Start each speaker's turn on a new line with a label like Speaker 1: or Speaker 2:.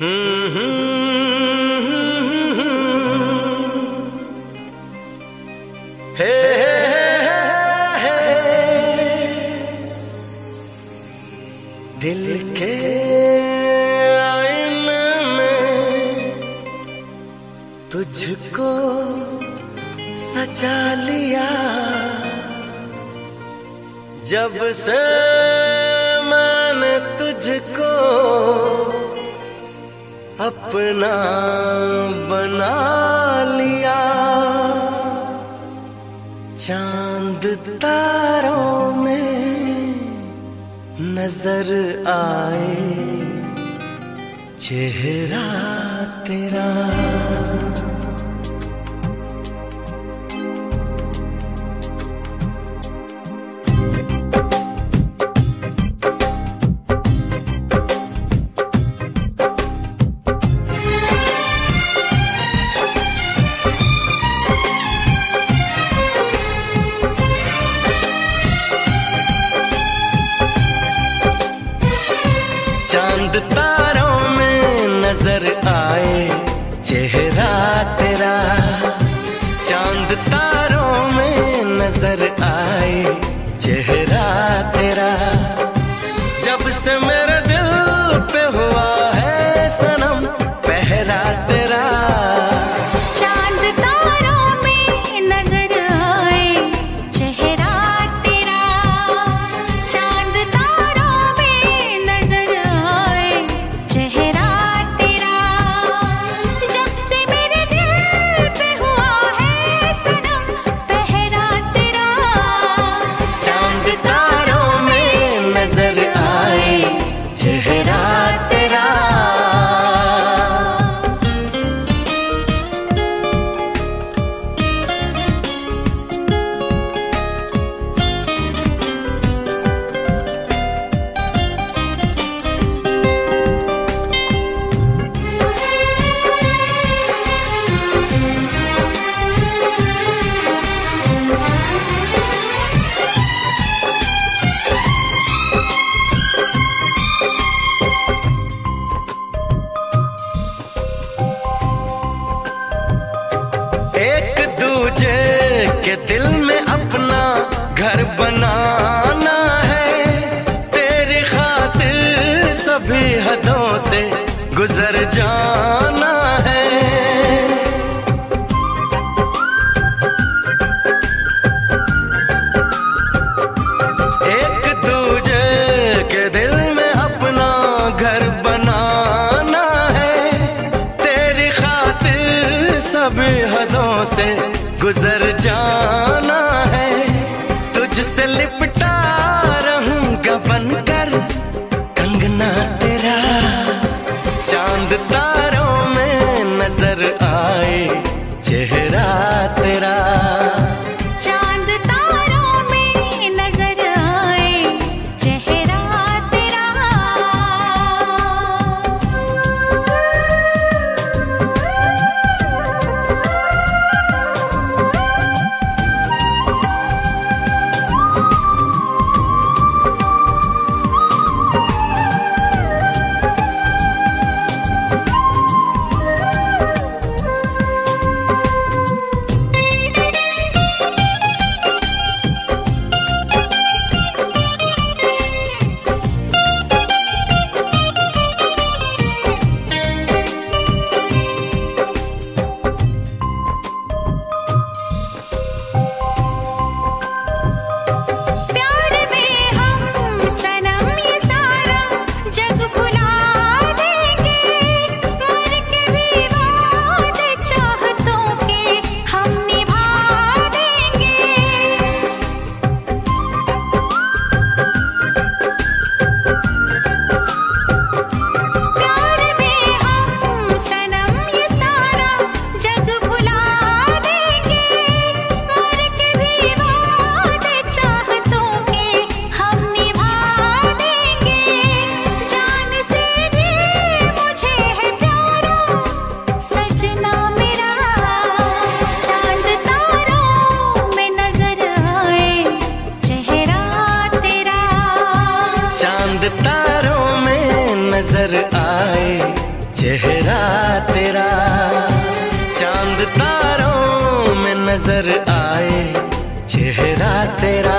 Speaker 1: दिल के आईने में तुझको सजा लिया। जब से मैंने तुझको अपना बना लिया। चाँद तारों में नज़र आए चेहरा तेरा। चाँद तारों में नज़र आए चेहरा तेरा। चाँद तारों में नज़र आए चेहरा के दिल में अपना घर बनाना है। तेरी खातिर सभी हदों से गुजर जाना है। एक दूजे के दिल में अपना घर बनाना है। तेरी सभी हदों से गुजर जाना है, तुझसे लिपटा रहूँगा बनकर, कंगना तेरा। चाँद तारों में नज़र आए, चेहरा तेरा। चाँद तारों में नज़र आए चेहरा तेरा